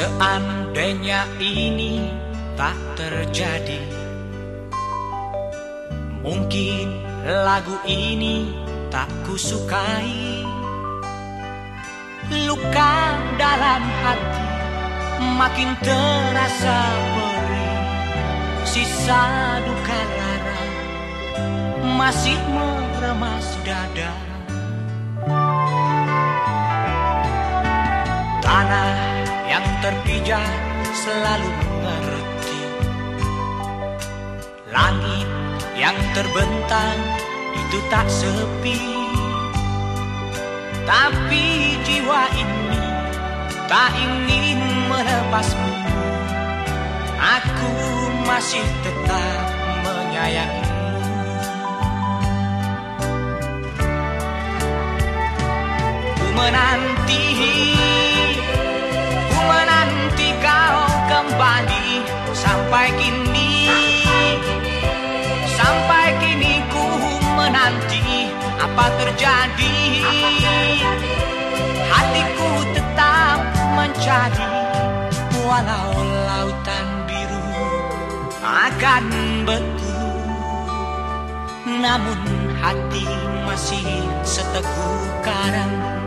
Seandainya ini tak terjadi Mungkin lagu ini tak kusukai. Luka dalam hati makin terasa perih Sisa duka lara masih meremas dada terpijak selalu mengerti. Langit yang terbentang itu tak sepi. Tapi jiwa ini tak ingin melepasmu Aku masih tetap menyayangimu menanti Sampai kini. Sampai kini ku menanti Apa terjadi. Hatiku tetap mencari Walau lautan biru akan beku Namun hati masih seteguh karang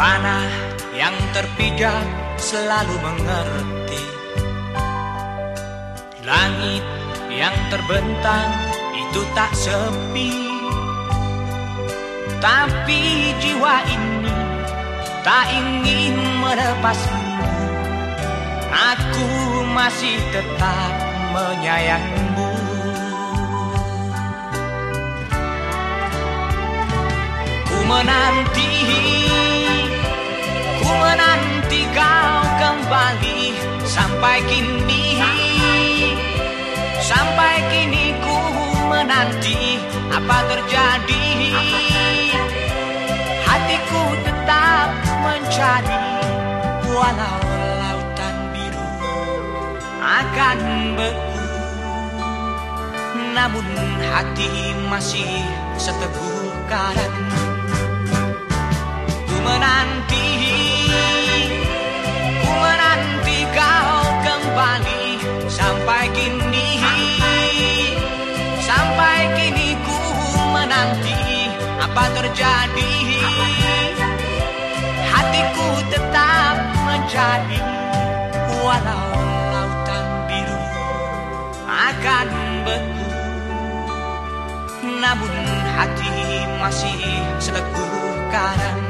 Tanah yang terpijak selalu mengerti. Langit yang terbentang itu tak sepi. Tapi jiwa ini tak ingin melepasmu. Aku masih tetap menyayangimu Ku menanti Sampai kini Sampai kini ku menanti Apa terjadi. Hatiku tetap mencari Walau lautan biru Akan beku. Namun hati masih seteguh karang Ku menanti Apa terjadi? Hatiku tetap mencari Walau lautan biru Akan beku. Namun hati masih seteguh karang